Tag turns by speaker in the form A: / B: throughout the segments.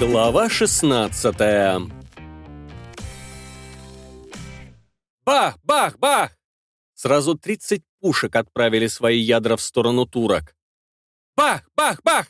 A: Глава 16 Бах! Бах! Бах! Сразу 30 пушек отправили свои ядра в сторону турок. Бах! Бах! Бах!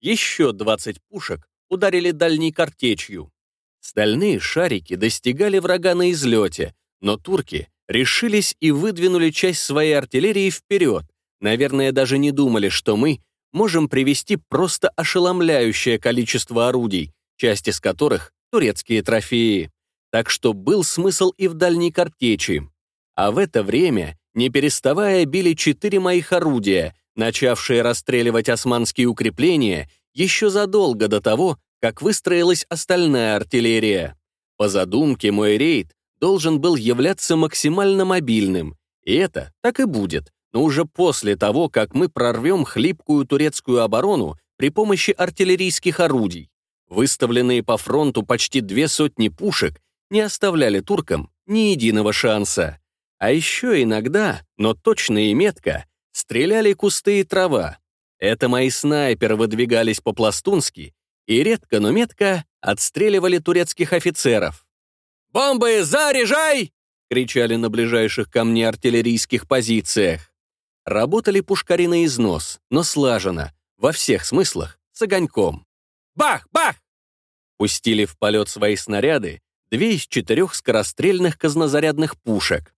A: Еще 20 пушек ударили дальней картечью. Стальные шарики достигали врага на излете, но турки решились и выдвинули часть своей артиллерии вперед. Наверное, даже не думали, что мы можем привести просто ошеломляющее количество орудий, часть из которых — турецкие трофеи. Так что был смысл и в дальней картечи. А в это время, не переставая, били четыре моих орудия, начавшие расстреливать османские укрепления еще задолго до того, как выстроилась остальная артиллерия. По задумке, мой рейд должен был являться максимально мобильным, и это так и будет, но уже после того, как мы прорвем хлипкую турецкую оборону при помощи артиллерийских орудий. Выставленные по фронту почти две сотни пушек не оставляли туркам ни единого шанса. А еще иногда, но точно и метко, стреляли кусты и трава. Это мои снайперы выдвигались по-пластунски и редко, но метко отстреливали турецких офицеров. «Бомбы, заряжай!» — кричали на ближайших ко мне артиллерийских позициях. Работали пушкари на износ, но слаженно, во всех смыслах, с огоньком. Бах! Бах! Пустили в полет свои снаряды две из четырех скорострельных казнозарядных пушек.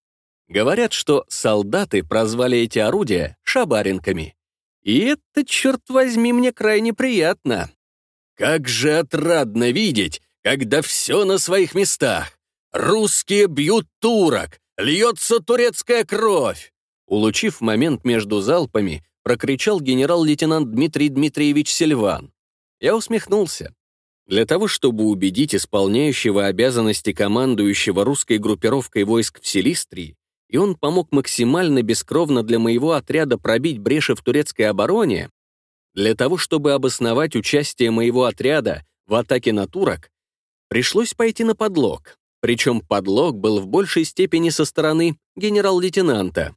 A: Говорят, что солдаты прозвали эти орудия шабаринками. И это, черт возьми, мне крайне приятно. Как же отрадно видеть, когда все на своих местах. Русские бьют турок, льется турецкая кровь. Улучив момент между залпами, прокричал генерал-лейтенант Дмитрий Дмитриевич Сильван. Я усмехнулся. Для того, чтобы убедить исполняющего обязанности командующего русской группировкой войск в Селистрии, и он помог максимально бескровно для моего отряда пробить бреши в турецкой обороне, для того, чтобы обосновать участие моего отряда в атаке на турок, пришлось пойти на подлог. Причем подлог был в большей степени со стороны генерал-лейтенанта.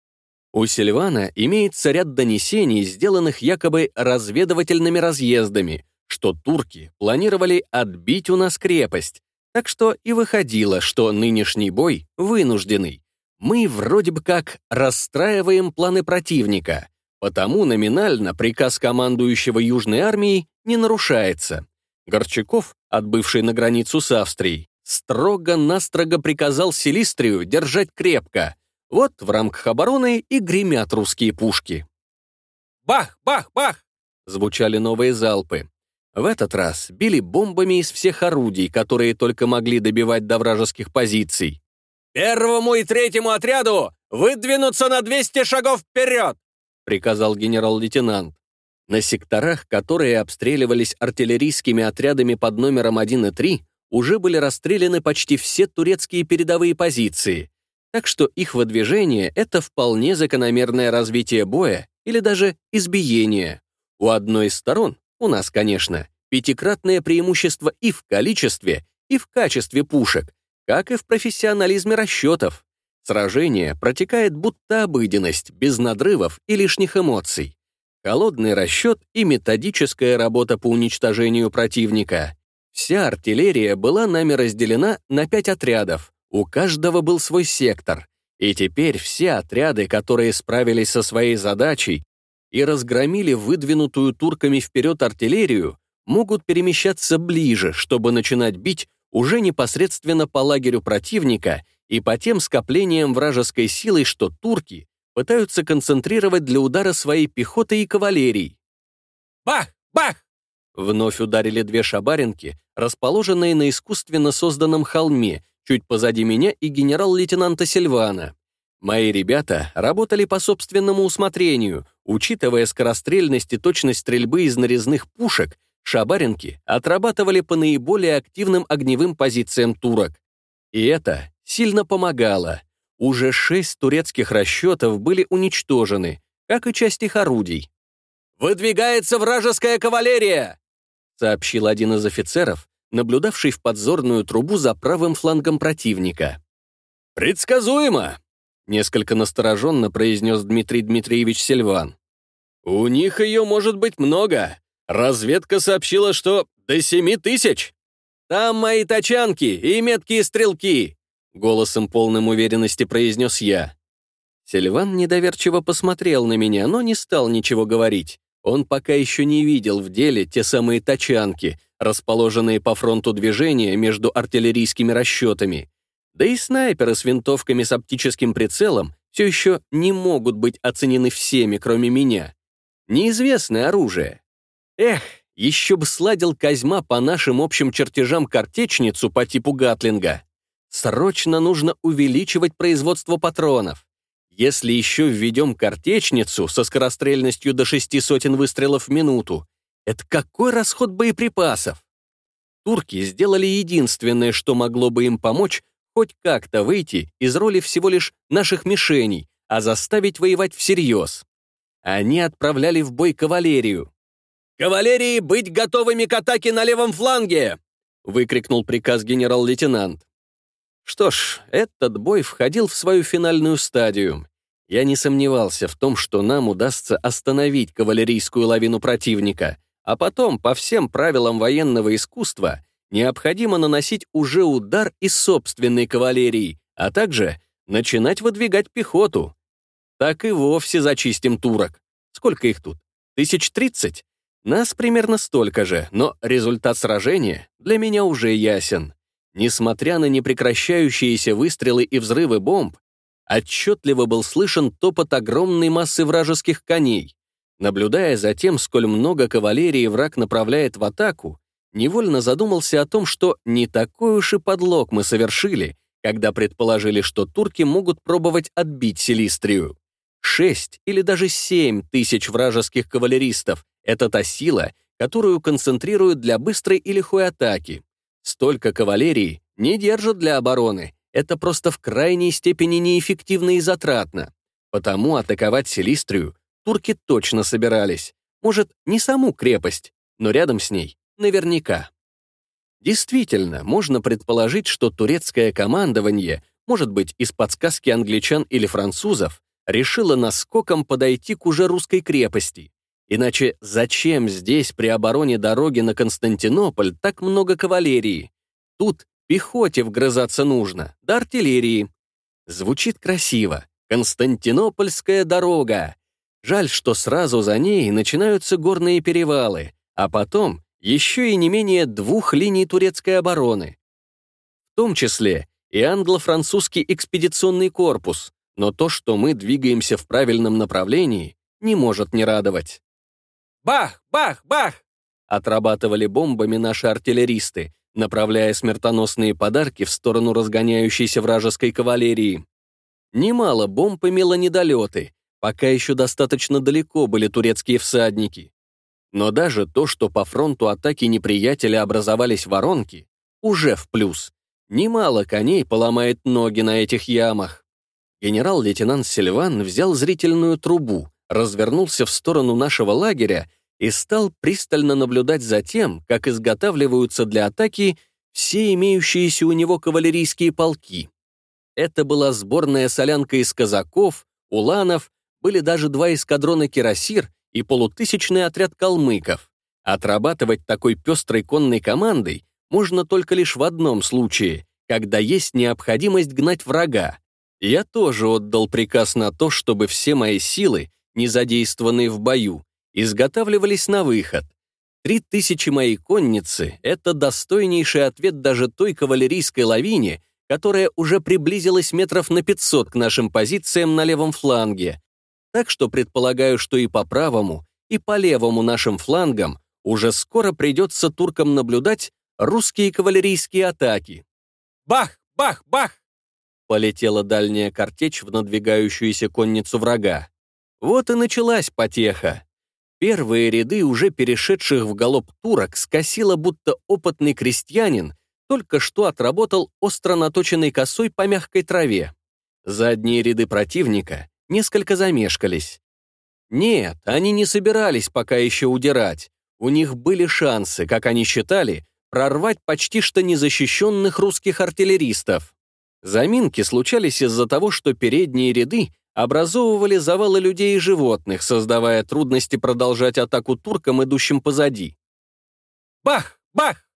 A: У Сильвана имеется ряд донесений, сделанных якобы разведывательными разъездами, что турки планировали отбить у нас крепость, так что и выходило, что нынешний бой вынужденный. Мы вроде бы как расстраиваем планы противника, потому номинально приказ командующего Южной армией не нарушается. Горчаков, отбывший на границу с Австрией, строго-настрого приказал Селистрию держать крепко. Вот в рамках обороны и гремят русские пушки. «Бах! Бах! Бах!» звучали новые залпы. В этот раз били бомбами из всех орудий, которые только могли добивать до вражеских позиций. «Первому и третьему отряду выдвинуться на 200 шагов вперед!» приказал генерал-лейтенант. На секторах, которые обстреливались артиллерийскими отрядами под номером 1 и 3, уже были расстреляны почти все турецкие передовые позиции, так что их выдвижение — это вполне закономерное развитие боя или даже избиение. У одной из сторон, у нас, конечно, пятикратное преимущество и в количестве, и в качестве пушек, как и в профессионализме расчетов. Сражение протекает будто обыденность, без надрывов и лишних эмоций. Холодный расчет и методическая работа по уничтожению противника. Вся артиллерия была нами разделена на пять отрядов, у каждого был свой сектор. И теперь все отряды, которые справились со своей задачей и разгромили выдвинутую турками вперед артиллерию, могут перемещаться ближе, чтобы начинать бить уже непосредственно по лагерю противника и по тем скоплениям вражеской силы, что турки пытаются концентрировать для удара своей пехоты и кавалерии. Бах! Бах! Вновь ударили две шабаринки, расположенные на искусственно созданном холме, чуть позади меня и генерал-лейтенанта Сильвана. Мои ребята работали по собственному усмотрению, учитывая скорострельность и точность стрельбы из нарезных пушек, шабаринки отрабатывали по наиболее активным огневым позициям турок. И это сильно помогало. Уже шесть турецких расчетов были уничтожены, как и часть их орудий. «Выдвигается вражеская кавалерия!» сообщил один из офицеров, наблюдавший в подзорную трубу за правым флангом противника. «Предсказуемо!» — несколько настороженно произнес Дмитрий Дмитриевич Сильван. «У них ее может быть много, Разведка сообщила, что до семи тысяч. Там мои тачанки и меткие стрелки, голосом полным уверенности произнес я. Сильван недоверчиво посмотрел на меня, но не стал ничего говорить. Он пока еще не видел в деле те самые тачанки, расположенные по фронту движения между артиллерийскими расчетами. Да и снайперы с винтовками с оптическим прицелом все еще не могут быть оценены всеми, кроме меня. Неизвестное оружие. Эх, еще бы сладил Козьма по нашим общим чертежам картечницу по типу Гатлинга. Срочно нужно увеличивать производство патронов. Если еще введем картечницу со скорострельностью до шести сотен выстрелов в минуту, это какой расход боеприпасов? Турки сделали единственное, что могло бы им помочь хоть как-то выйти из роли всего лишь наших мишеней, а заставить воевать всерьез. Они отправляли в бой кавалерию. «Кавалерии быть готовыми к атаке на левом фланге!» выкрикнул приказ генерал-лейтенант. Что ж, этот бой входил в свою финальную стадию. Я не сомневался в том, что нам удастся остановить кавалерийскую лавину противника, а потом, по всем правилам военного искусства, необходимо наносить уже удар из собственной кавалерии, а также начинать выдвигать пехоту. Так и вовсе зачистим турок. Сколько их тут? Тысяч тридцать? Нас примерно столько же, но результат сражения для меня уже ясен. Несмотря на непрекращающиеся выстрелы и взрывы бомб, отчетливо был слышен топот огромной массы вражеских коней. Наблюдая за тем, сколь много кавалерии враг направляет в атаку, невольно задумался о том, что не такой уж и подлог мы совершили, когда предположили, что турки могут пробовать отбить Селистрию. Шесть или даже семь тысяч вражеских кавалеристов — это та сила, которую концентрируют для быстрой и лихой атаки. Столько кавалерии не держат для обороны. Это просто в крайней степени неэффективно и затратно. Потому атаковать Селистрию турки точно собирались. Может, не саму крепость, но рядом с ней наверняка. Действительно, можно предположить, что турецкое командование, может быть, из подсказки англичан или французов, решило наскоком подойти к уже русской крепости. Иначе зачем здесь при обороне дороги на Константинополь так много кавалерии? Тут пехоте вгрызаться нужно, да артиллерии. Звучит красиво. Константинопольская дорога. Жаль, что сразу за ней начинаются горные перевалы, а потом еще и не менее двух линий турецкой обороны. В том числе и англо-французский экспедиционный корпус, но то, что мы двигаемся в правильном направлении, не может не радовать. Бах! Бах! Бах! Отрабатывали бомбами наши артиллеристы, направляя смертоносные подарки в сторону разгоняющейся вражеской кавалерии. Немало бомб имело недолеты, пока еще достаточно далеко были турецкие всадники. Но даже то, что по фронту атаки неприятеля образовались воронки, уже в плюс. Немало коней поломает ноги на этих ямах. Генерал-лейтенант Сильван взял зрительную трубу, развернулся в сторону нашего лагеря и стал пристально наблюдать за тем, как изготавливаются для атаки все имеющиеся у него кавалерийские полки. Это была сборная солянка из казаков, уланов, были даже два эскадрона кирасир и полутысячный отряд калмыков. Отрабатывать такой пестрой конной командой можно только лишь в одном случае, когда есть необходимость гнать врага. Я тоже отдал приказ на то, чтобы все мои силы не задействованные в бою, изготавливались на выход. Три тысячи моей конницы — это достойнейший ответ даже той кавалерийской лавине, которая уже приблизилась метров на 500 к нашим позициям на левом фланге. Так что предполагаю, что и по правому, и по левому нашим флангам уже скоро придется туркам наблюдать русские кавалерийские атаки. Бах! Бах! Бах! Полетела дальняя картечь в надвигающуюся конницу врага. Вот и началась потеха. Первые ряды уже перешедших в галоп турок скосило, будто опытный крестьянин только что отработал остро наточенной косой по мягкой траве. Задние ряды противника несколько замешкались. Нет, они не собирались пока еще удирать. У них были шансы, как они считали, прорвать почти что незащищенных русских артиллеристов. Заминки случались из-за того, что передние ряды образовывали завалы людей и животных, создавая трудности продолжать атаку туркам, идущим позади. Бах! Бах!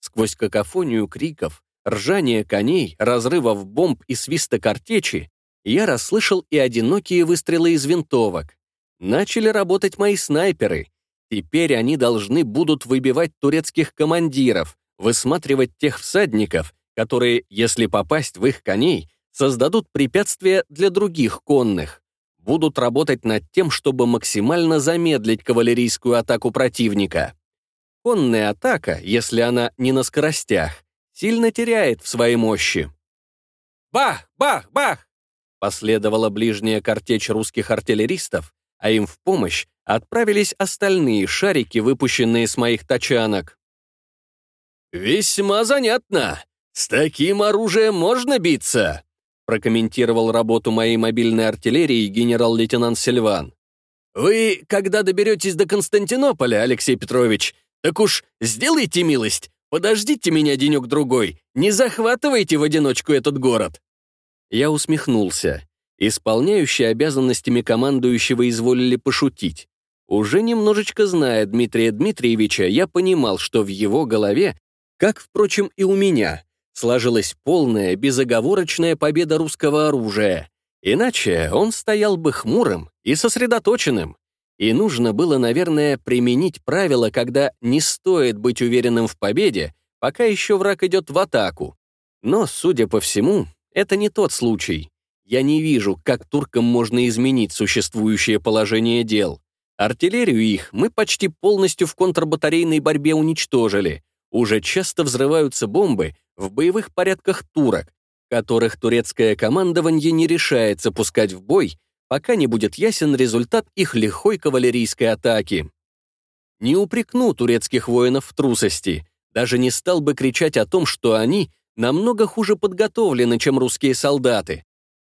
A: Сквозь какофонию криков, ржание коней, разрывов бомб и свиста картечи я расслышал и одинокие выстрелы из винтовок. Начали работать мои снайперы. Теперь они должны будут выбивать турецких командиров, высматривать тех всадников, которые, если попасть в их коней, создадут препятствия для других конных. Будут работать над тем, чтобы максимально замедлить кавалерийскую атаку противника. Конная атака, если она не на скоростях, сильно теряет в своей мощи. Бах! Бах! Бах! Последовала ближняя картечь русских артиллеристов, а им в помощь отправились остальные шарики, выпущенные с моих тачанок. «Весьма занятно. С таким оружием можно биться», прокомментировал работу моей мобильной артиллерии генерал-лейтенант Сильван. «Вы, когда доберетесь до Константинополя, Алексей Петрович, так уж сделайте милость, подождите меня денек-другой, не захватывайте в одиночку этот город». Я усмехнулся. Исполняющие обязанностями командующего изволили пошутить. Уже немножечко зная Дмитрия Дмитриевича, я понимал, что в его голове, как, впрочем, и у меня, сложилась полная, безоговорочная победа русского оружия. Иначе он стоял бы хмурым и сосредоточенным. И нужно было, наверное, применить правило, когда не стоит быть уверенным в победе, пока еще враг идет в атаку. Но, судя по всему, это не тот случай. Я не вижу, как туркам можно изменить существующее положение дел. Артиллерию их мы почти полностью в контрбатарейной борьбе уничтожили. Уже часто взрываются бомбы в боевых порядках турок, которых турецкое командование не решается пускать в бой, пока не будет ясен результат их лихой кавалерийской атаки. Не упрекну турецких воинов в трусости, даже не стал бы кричать о том, что они намного хуже подготовлены, чем русские солдаты.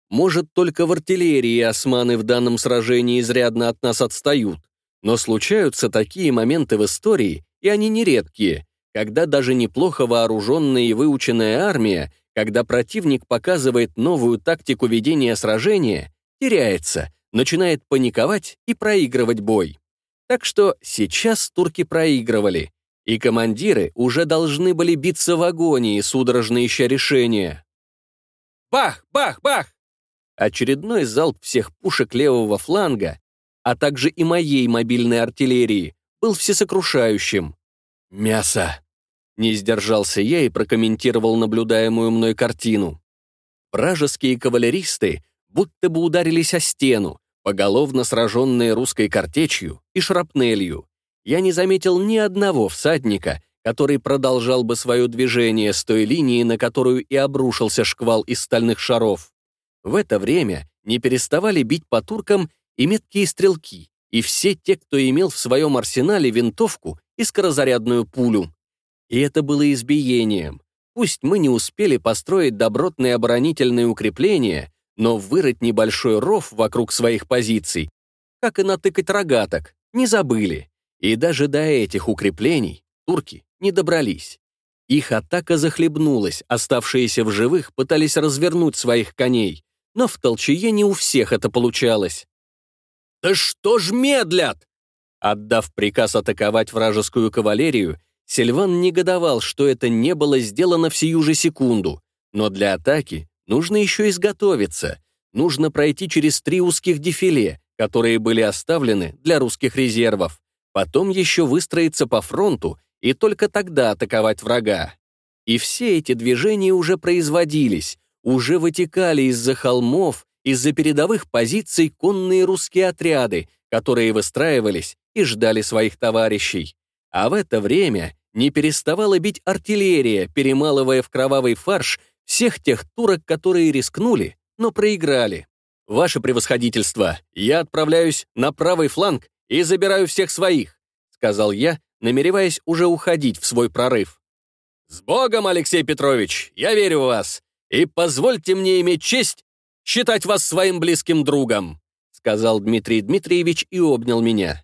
A: Может, только в артиллерии османы в данном сражении изрядно от нас отстают. Но случаются такие моменты в истории, и они нередкие, когда даже неплохо вооруженная и выученная армия, когда противник показывает новую тактику ведения сражения, теряется, начинает паниковать и проигрывать бой. Так что сейчас турки проигрывали, и командиры уже должны были биться в агонии, судорожно ища решения. Бах, бах, бах! Очередной залп всех пушек левого фланга, а также и моей мобильной артиллерии, был всесокрушающим. «Мясо!» Не сдержался я и прокомментировал наблюдаемую мной картину. Вражеские кавалеристы будто бы ударились о стену, поголовно сраженные русской картечью и шрапнелью. Я не заметил ни одного всадника, который продолжал бы свое движение с той линии, на которую и обрушился шквал из стальных шаров. В это время не переставали бить по туркам и меткие стрелки, и все те, кто имел в своем арсенале винтовку и скорозарядную пулю. И это было избиением. Пусть мы не успели построить добротные оборонительные укрепления, но вырыть небольшой ров вокруг своих позиций, как и натыкать рогаток, не забыли. И даже до этих укреплений турки не добрались. Их атака захлебнулась, оставшиеся в живых пытались развернуть своих коней, но в толчее не у всех это получалось. «Да что ж медлят?» Отдав приказ атаковать вражескую кавалерию, Сильван негодовал, что это не было сделано в сию же секунду. Но для атаки нужно еще изготовиться. Нужно пройти через три узких дефиле, которые были оставлены для русских резервов. Потом еще выстроиться по фронту и только тогда атаковать врага. И все эти движения уже производились, уже вытекали из-за холмов, из-за передовых позиций конные русские отряды, которые выстраивались и ждали своих товарищей. А в это время не переставала бить артиллерия, перемалывая в кровавый фарш всех тех турок, которые рискнули, но проиграли. «Ваше превосходительство, я отправляюсь на правый фланг и забираю всех своих», сказал я, намереваясь уже уходить в свой прорыв. «С Богом, Алексей Петрович! Я верю в вас! и позвольте мне иметь честь считать вас своим близким другом», сказал Дмитрий Дмитриевич и обнял меня.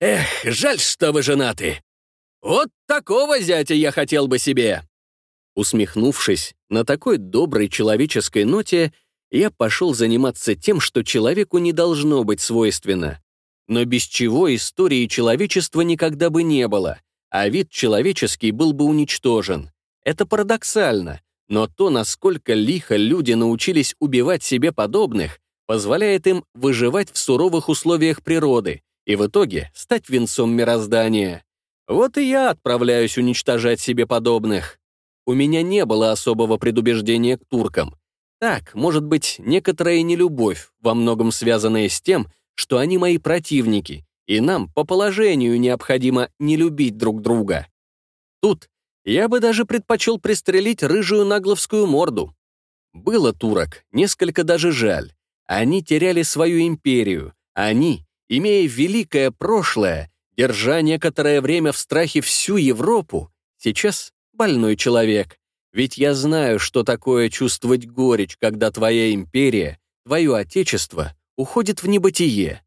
A: «Эх, жаль, что вы женаты. Вот такого зятя я хотел бы себе». Усмехнувшись на такой доброй человеческой ноте, я пошел заниматься тем, что человеку не должно быть свойственно. Но без чего истории человечества никогда бы не было, а вид человеческий был бы уничтожен. Это парадоксально, но то, насколько лихо люди научились убивать себе подобных, позволяет им выживать в суровых условиях природы и в итоге стать венцом мироздания. Вот и я отправляюсь уничтожать себе подобных. У меня не было особого предубеждения к туркам. Так, может быть, некоторая нелюбовь, во многом связанная с тем, что они мои противники, и нам по положению необходимо не любить друг друга. Тут я бы даже предпочел пристрелить рыжую нагловскую морду. Было турок, несколько даже жаль. Они теряли свою империю. Они, имея великое прошлое, держа некоторое время в страхе всю Европу, сейчас больной человек. Ведь я знаю, что такое чувствовать горечь, когда твоя империя, твое отечество уходит в небытие.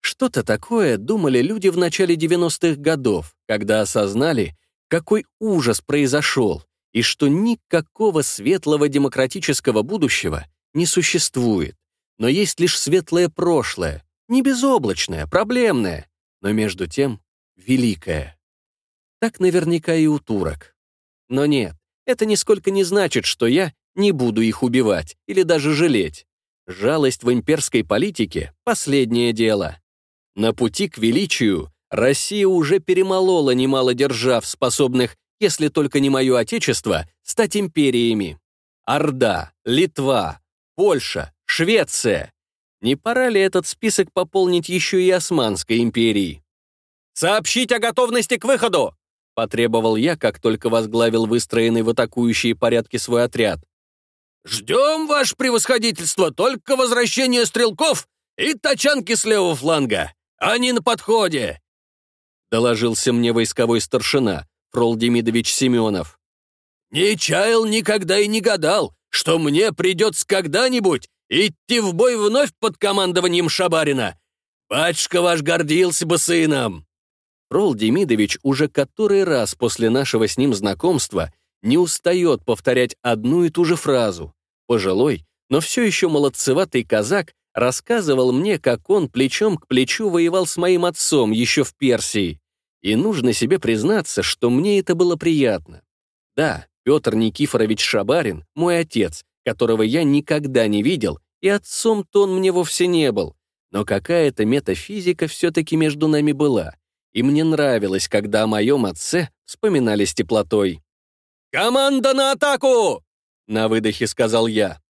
A: Что-то такое думали люди в начале 90-х годов, когда осознали, какой ужас произошел, и что никакого светлого демократического будущего не существует но есть лишь светлое прошлое, не безоблачное, проблемное, но между тем великое. Так наверняка и у турок. Но нет, это нисколько не значит, что я не буду их убивать или даже жалеть. Жалость в имперской политике — последнее дело. На пути к величию Россия уже перемолола немало держав, способных, если только не мое отечество, стать империями. Орда, Литва, Польша, Швеция. Не пора ли этот список пополнить еще и Османской империей? «Сообщить о готовности к выходу!» — потребовал я, как только возглавил выстроенный в атакующие порядки свой отряд. «Ждем, ваше превосходительство, только возвращение стрелков и тачанки с левого фланга. Они на подходе!» — доложился мне войсковой старшина, Фрол Демидович Семенов. «Не чаял никогда и не гадал, что мне придется когда-нибудь идти в бой вновь под командованием Шабарина. Батюшка ваш гордился бы сыном!» Рол Демидович уже который раз после нашего с ним знакомства не устает повторять одну и ту же фразу. Пожилой, но все еще молодцеватый казак рассказывал мне, как он плечом к плечу воевал с моим отцом еще в Персии. И нужно себе признаться, что мне это было приятно. Да, Петр Никифорович Шабарин, мой отец, которого я никогда не видел, и отцом-то он мне вовсе не был. Но какая-то метафизика все-таки между нами была, и мне нравилось, когда о моем отце вспоминали с теплотой. «Команда на атаку!» — на выдохе сказал я.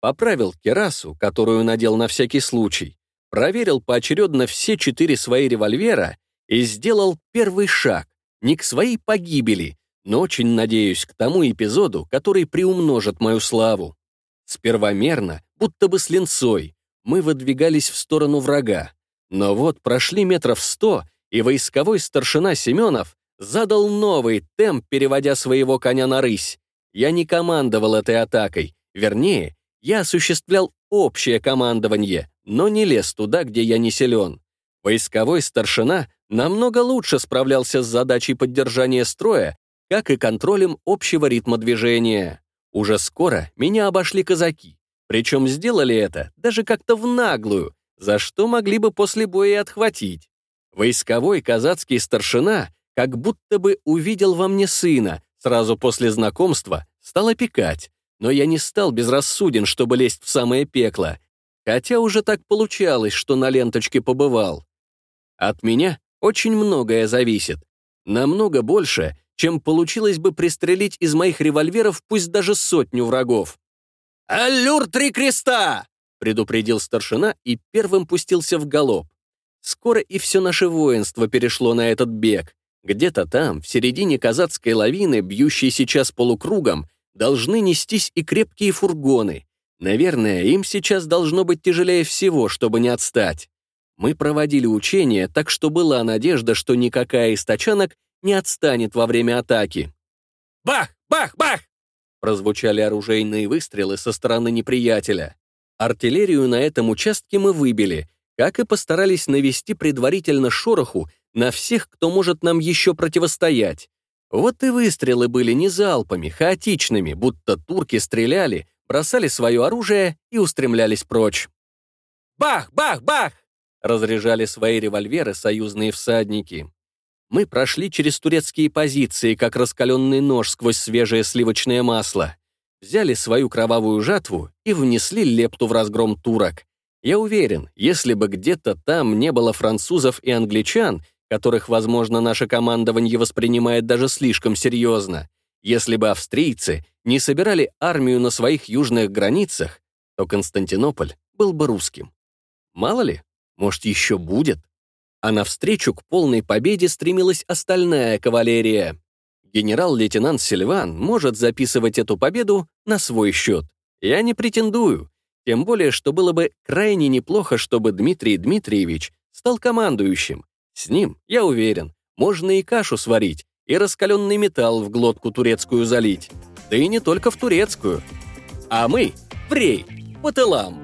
A: Поправил керасу, которую надел на всякий случай, проверил поочередно все четыре свои револьвера и сделал первый шаг, не к своей погибели, но очень надеюсь к тому эпизоду, который приумножит мою славу. Сперва мерно, будто бы с линцой, мы выдвигались в сторону врага. Но вот прошли метров сто, и войсковой старшина Семенов задал новый темп, переводя своего коня на рысь. Я не командовал этой атакой, вернее, я осуществлял общее командование, но не лез туда, где я не силен. Войсковой старшина намного лучше справлялся с задачей поддержания строя, как и контролем общего ритма движения. Уже скоро меня обошли казаки, причем сделали это даже как-то в наглую, за что могли бы после боя и отхватить. Войсковой казацкий старшина как будто бы увидел во мне сына, сразу после знакомства стал опекать, но я не стал безрассуден, чтобы лезть в самое пекло, хотя уже так получалось, что на ленточке побывал. От меня очень многое зависит, намного больше, чем получилось бы пристрелить из моих револьверов пусть даже сотню врагов. «Аллюр три креста!» — предупредил старшина и первым пустился в галоп. Скоро и все наше воинство перешло на этот бег. Где-то там, в середине казацкой лавины, бьющей сейчас полукругом, должны нестись и крепкие фургоны. Наверное, им сейчас должно быть тяжелее всего, чтобы не отстать. Мы проводили учения, так что была надежда, что никакая из тачанок не отстанет во время атаки. «Бах! Бах! Бах!» прозвучали оружейные выстрелы со стороны неприятеля. Артиллерию на этом участке мы выбили, как и постарались навести предварительно шороху на всех, кто может нам еще противостоять. Вот и выстрелы были не залпами, хаотичными, будто турки стреляли, бросали свое оружие и устремлялись прочь. «Бах! Бах! Бах!» разряжали свои револьверы союзные всадники. Мы прошли через турецкие позиции, как раскаленный нож сквозь свежее сливочное масло. Взяли свою кровавую жатву и внесли лепту в разгром турок. Я уверен, если бы где-то там не было французов и англичан, которых, возможно, наше командование воспринимает даже слишком серьезно, если бы австрийцы не собирали армию на своих южных границах, то Константинополь был бы русским. Мало ли, может, еще будет? А навстречу к полной победе стремилась остальная кавалерия. Генерал-лейтенант Сильван может записывать эту победу на свой счет. Я не претендую. Тем более, что было бы крайне неплохо, чтобы Дмитрий Дмитриевич стал командующим. С ним, я уверен, можно и кашу сварить, и раскаленный металл в глотку турецкую залить. Да и не только в турецкую. А мы — в рей, по тылам.